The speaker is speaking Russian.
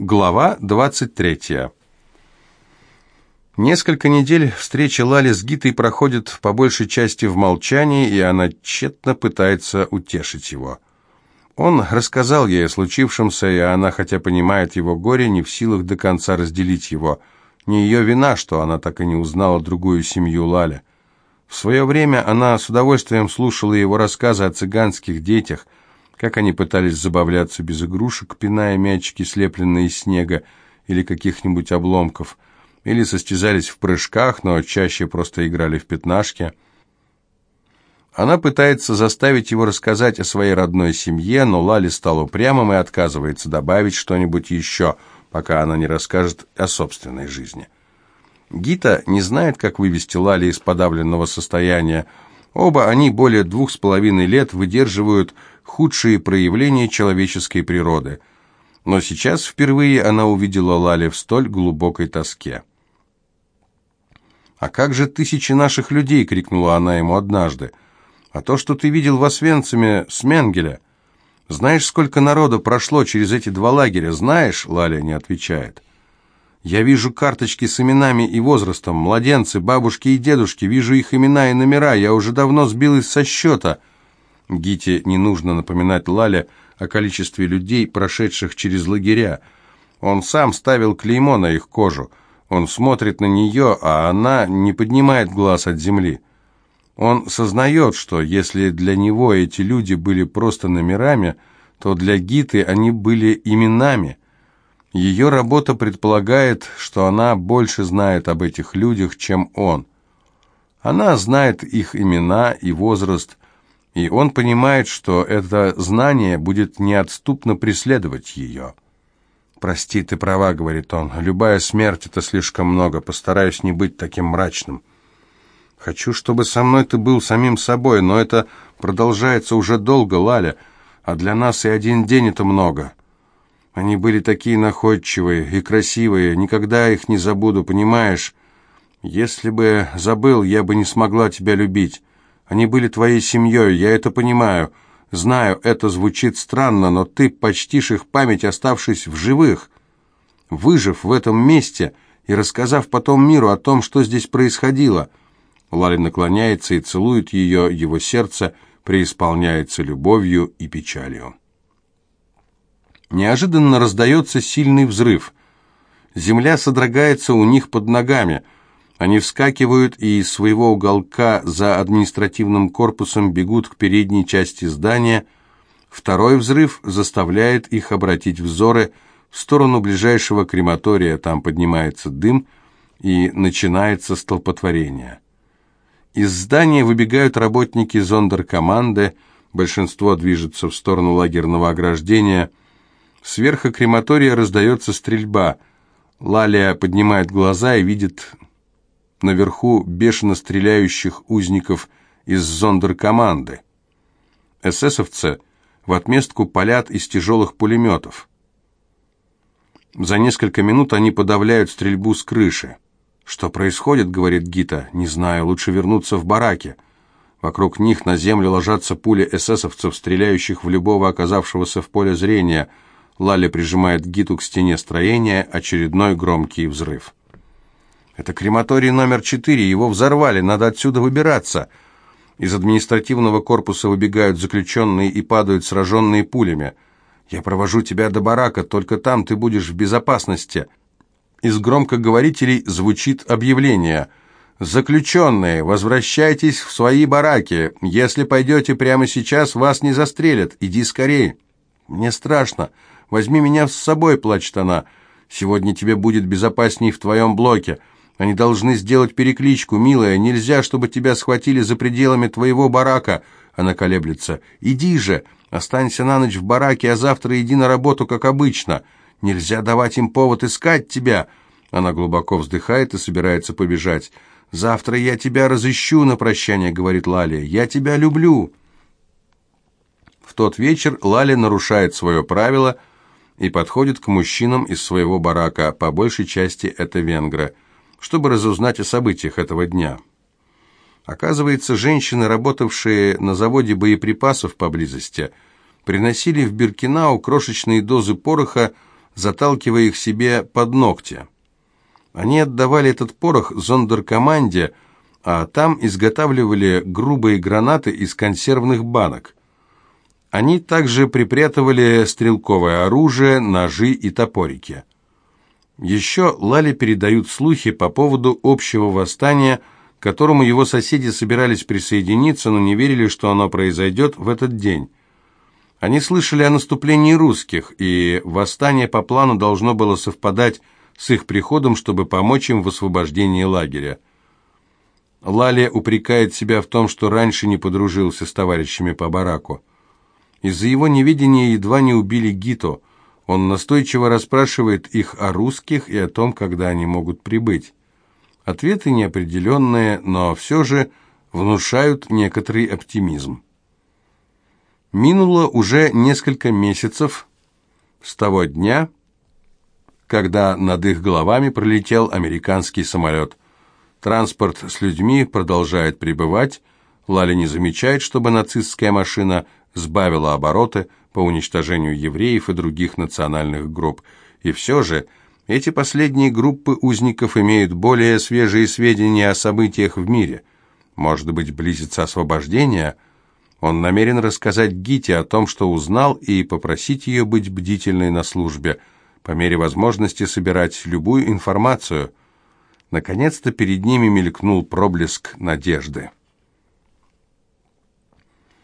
Глава 23. Несколько недель встречи Лали с Гитой проходит по большей части в молчании, и она тщетно пытается утешить его. Он рассказал ей о случившемся, и она, хотя понимает его горе, не в силах до конца разделить его. Не ее вина, что она так и не узнала другую семью Лали. В свое время она с удовольствием слушала его рассказы о цыганских детях – как они пытались забавляться без игрушек, пиная мячики, слепленные из снега или каких-нибудь обломков, или состязались в прыжках, но чаще просто играли в пятнашки. Она пытается заставить его рассказать о своей родной семье, но Лали стал упрямым и отказывается добавить что-нибудь еще, пока она не расскажет о собственной жизни. Гита не знает, как вывести Лали из подавленного состояния. Оба они более двух с половиной лет выдерживают худшие проявления человеческой природы. Но сейчас впервые она увидела Лали в столь глубокой тоске. «А как же тысячи наших людей?» — крикнула она ему однажды. «А то, что ты видел в Освенциме с Менгеля. Знаешь, сколько народу прошло через эти два лагеря? Знаешь?» — Лаля не отвечает. «Я вижу карточки с именами и возрастом, младенцы, бабушки и дедушки, вижу их имена и номера, я уже давно сбилась со счета». Гите не нужно напоминать Лале о количестве людей, прошедших через лагеря. Он сам ставил клеймо на их кожу. Он смотрит на нее, а она не поднимает глаз от земли. Он сознает, что если для него эти люди были просто номерами, то для Гиты они были именами. Ее работа предполагает, что она больше знает об этих людях, чем он. Она знает их имена и возраст, и он понимает, что это знание будет неотступно преследовать ее. «Прости, ты права», — говорит он, — «любая смерть — это слишком много, постараюсь не быть таким мрачным». «Хочу, чтобы со мной ты был самим собой, но это продолжается уже долго, Лаля, а для нас и один день — это много». Они были такие находчивые и красивые, никогда их не забуду, понимаешь? Если бы забыл, я бы не смогла тебя любить. Они были твоей семьей, я это понимаю. Знаю, это звучит странно, но ты почтишь их память, оставшись в живых. Выжив в этом месте и рассказав потом миру о том, что здесь происходило. Лали наклоняется и целует ее, его сердце преисполняется любовью и печалью. Неожиданно раздается сильный взрыв. Земля содрогается у них под ногами – они вскакивают и из своего уголка за административным корпусом бегут к передней части здания. Второй взрыв заставляет их обратить взоры в сторону ближайшего крематория. Там поднимается дым и начинается столпотворение. Из здания выбегают работники зондеркоманды, большинство движется в сторону лагерного ограждения. Сверху крематория раздается стрельба. Лалия поднимает глаза и видит наверху бешено стреляющих узников из зондеркоманды. Эсэсовцы в отместку палят из тяжелых пулеметов. За несколько минут они подавляют стрельбу с крыши. «Что происходит?» — говорит Гита. «Не знаю, лучше вернуться в бараки». Вокруг них на землю ложатся пули эсэсовцев, стреляющих в любого оказавшегося в поле зрения. Лали прижимает Гиту к стене строения, очередной громкий взрыв. Это крематорий номер четыре, его взорвали, надо отсюда выбираться. Из административного корпуса выбегают заключенные и падают сраженные пулями. Я провожу тебя до барака, только там ты будешь в безопасности. Из громкоговорителей звучит объявление. «Заключенные, возвращайтесь в свои бараки. Если пойдете прямо сейчас, вас не застрелят. Иди скорее». «Мне страшно. Возьми меня с собой», — плачет она. «Сегодня тебе будет безопасней в твоем блоке». Они должны сделать перекличку, милая. Нельзя, чтобы тебя схватили за пределами твоего барака. Она колеблется. Иди же, останься на ночь в бараке, а завтра иди на работу, как обычно. Нельзя давать им повод искать тебя. Она глубоко вздыхает и собирается побежать. «Завтра я тебя разыщу на прощание», — говорит Лалия. «Я тебя люблю». В тот вечер Лали нарушает свое правило и подходит к мужчинам из своего барака, по большей части это венгры чтобы разузнать о событиях этого дня. Оказывается, женщины, работавшие на заводе боеприпасов поблизости, приносили в Биркинау крошечные дозы пороха, заталкивая их себе под ногти. Они отдавали этот порох зондеркоманде, а там изготавливали грубые гранаты из консервных банок. Они также припрятывали стрелковое оружие, ножи и топорики. Еще Лали передают слухи по поводу общего восстания, к которому его соседи собирались присоединиться, но не верили, что оно произойдет в этот день. Они слышали о наступлении русских, и восстание по плану должно было совпадать с их приходом, чтобы помочь им в освобождении лагеря. Лали упрекает себя в том, что раньше не подружился с товарищами по бараку. Из-за его неведения едва не убили Гито. Он настойчиво расспрашивает их о русских и о том, когда они могут прибыть. Ответы неопределенные, но все же внушают некоторый оптимизм. Минуло уже несколько месяцев с того дня, когда над их головами пролетел американский самолет. Транспорт с людьми продолжает прибывать. Лали не замечает, чтобы нацистская машина сбавила обороты по уничтожению евреев и других национальных групп. И все же эти последние группы узников имеют более свежие сведения о событиях в мире. Может быть, близится освобождение – он намерен рассказать Гите о том, что узнал, и попросить ее быть бдительной на службе, по мере возможности собирать любую информацию. Наконец-то перед ними мелькнул проблеск надежды.